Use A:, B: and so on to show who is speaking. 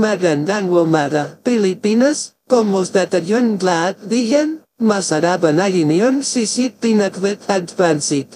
A: magandang umaga, Pilipinas, kumusta tayong lahat diyan? Masarap na inyong sisit pinakbet at pansit.